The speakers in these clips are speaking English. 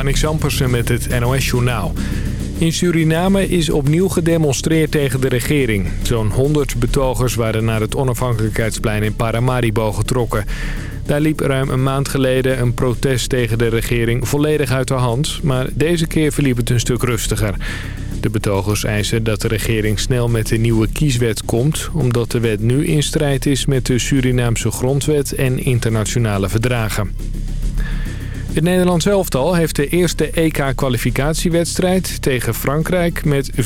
Marnik Sampersen met het NOS-journaal. In Suriname is opnieuw gedemonstreerd tegen de regering. Zo'n 100 betogers waren naar het onafhankelijkheidsplein in Paramaribo getrokken. Daar liep ruim een maand geleden een protest tegen de regering volledig uit de hand. Maar deze keer verliep het een stuk rustiger. De betogers eisen dat de regering snel met de nieuwe kieswet komt... omdat de wet nu in strijd is met de Surinaamse grondwet en internationale verdragen. Het Nederlands elftal heeft de eerste EK-kwalificatiewedstrijd tegen Frankrijk met 4-0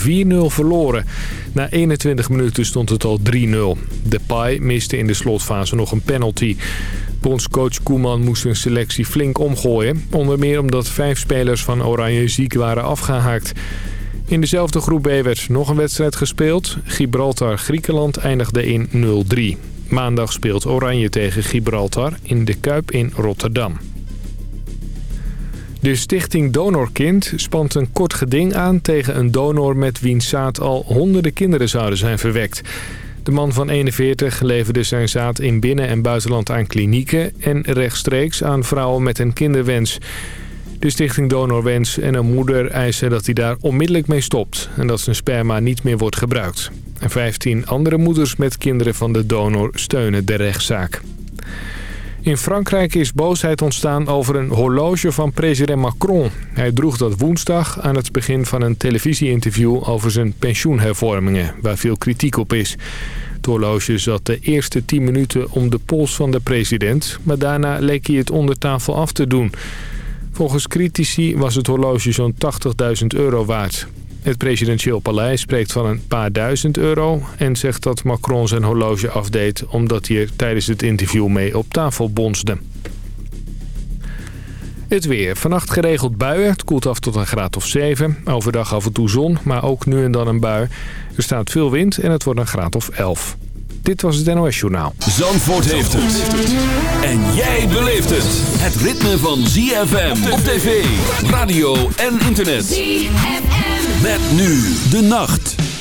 verloren. Na 21 minuten stond het al 3-0. Depay miste in de slotfase nog een penalty. Bondscoach Koeman moest een selectie flink omgooien. Onder meer omdat vijf spelers van Oranje ziek waren afgehaakt. In dezelfde groep B werd nog een wedstrijd gespeeld. Gibraltar-Griekenland eindigde in 0-3. Maandag speelt Oranje tegen Gibraltar in de Kuip in Rotterdam. De stichting Donorkind spant een kort geding aan tegen een donor met wiens zaad al honderden kinderen zouden zijn verwekt. De man van 41 leverde zijn zaad in binnen- en buitenland aan klinieken en rechtstreeks aan vrouwen met een kinderwens. De stichting Donorwens en een moeder eisen dat hij daar onmiddellijk mee stopt en dat zijn sperma niet meer wordt gebruikt. En 15 andere moeders met kinderen van de donor steunen de rechtszaak. In Frankrijk is boosheid ontstaan over een horloge van president Macron. Hij droeg dat woensdag aan het begin van een televisieinterview over zijn pensioenhervormingen, waar veel kritiek op is. Het horloge zat de eerste 10 minuten om de pols van de president, maar daarna leek hij het onder tafel af te doen. Volgens critici was het horloge zo'n 80.000 euro waard. Het presidentieel paleis spreekt van een paar duizend euro... en zegt dat Macron zijn horloge afdeed... omdat hij er tijdens het interview mee op tafel bonsde. Het weer. Vannacht geregeld buien. Het koelt af tot een graad of 7. Overdag af en toe zon, maar ook nu en dan een bui. Er staat veel wind en het wordt een graad of 11. Dit was het NOS Journaal. Zandvoort heeft het. En jij beleeft het. Het ritme van ZFM op tv, radio en internet. ZFM. Met nu de nacht.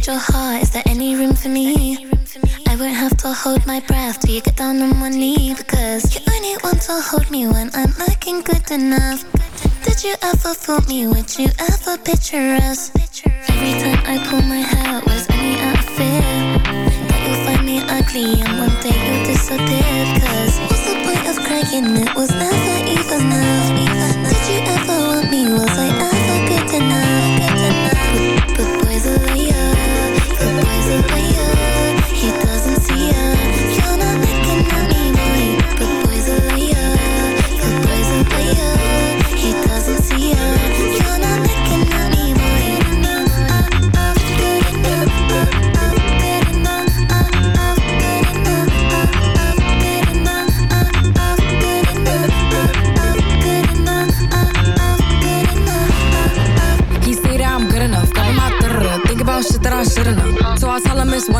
at your heart, is there any room for me? I won't have to hold my breath till you get down on one knee Because you only want to hold me when I'm looking good enough Did you ever fool me? Would you ever picture us? Every time I pull my hair, was any out of fear? That you'll find me ugly and one day you'll disappear Cause what's the point of crying? It was never even enough Did you ever want me? Was I ever good enough?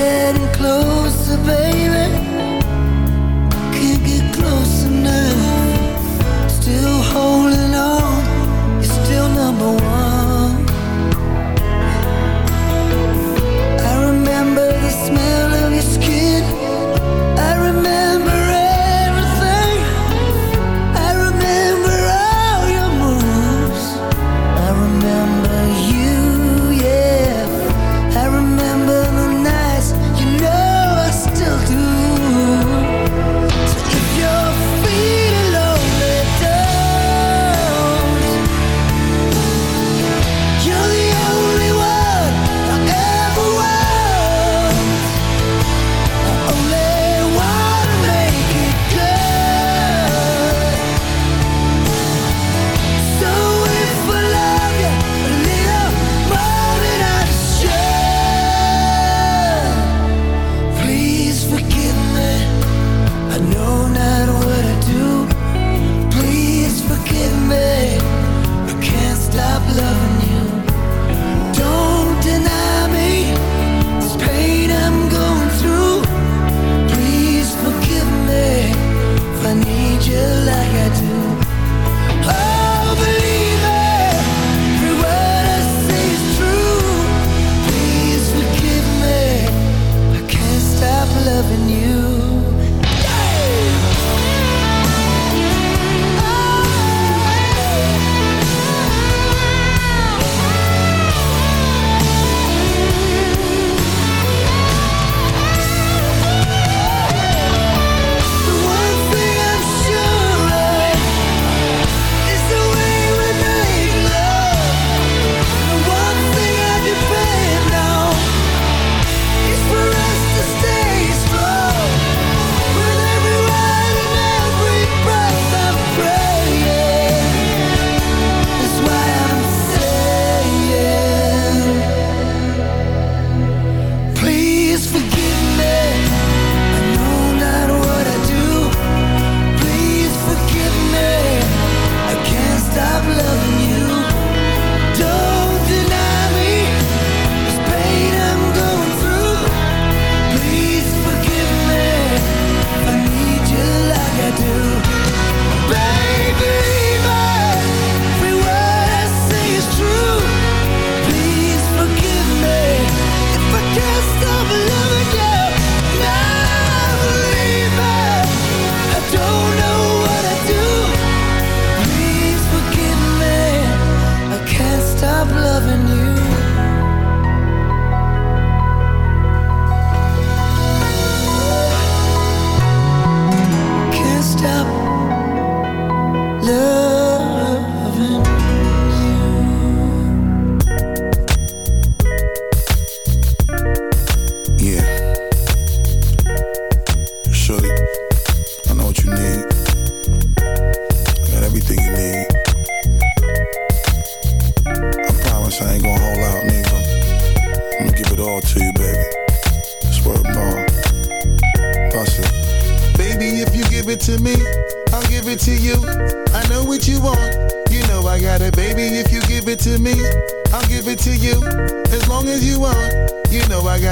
getting closer, baby.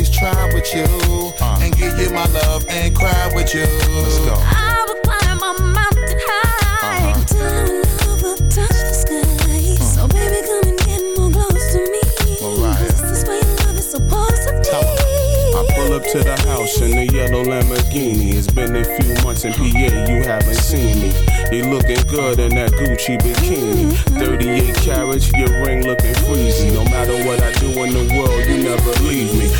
always try with you. Uh. And give you my love and cry with you. Let's go. I will climb a mountain high uh-huh. till love touch the sky. Hmm. So baby, come and get more close to me. Mariah. This is where love is supposed to be. I pull up to the house in the yellow Lamborghini. It's been a few months in PA, you haven't seen me. You looking good in that Gucci bikini. Mm-hmm. 38 carats, your ring looking freezy. No matter what I do in the world, you never leave me.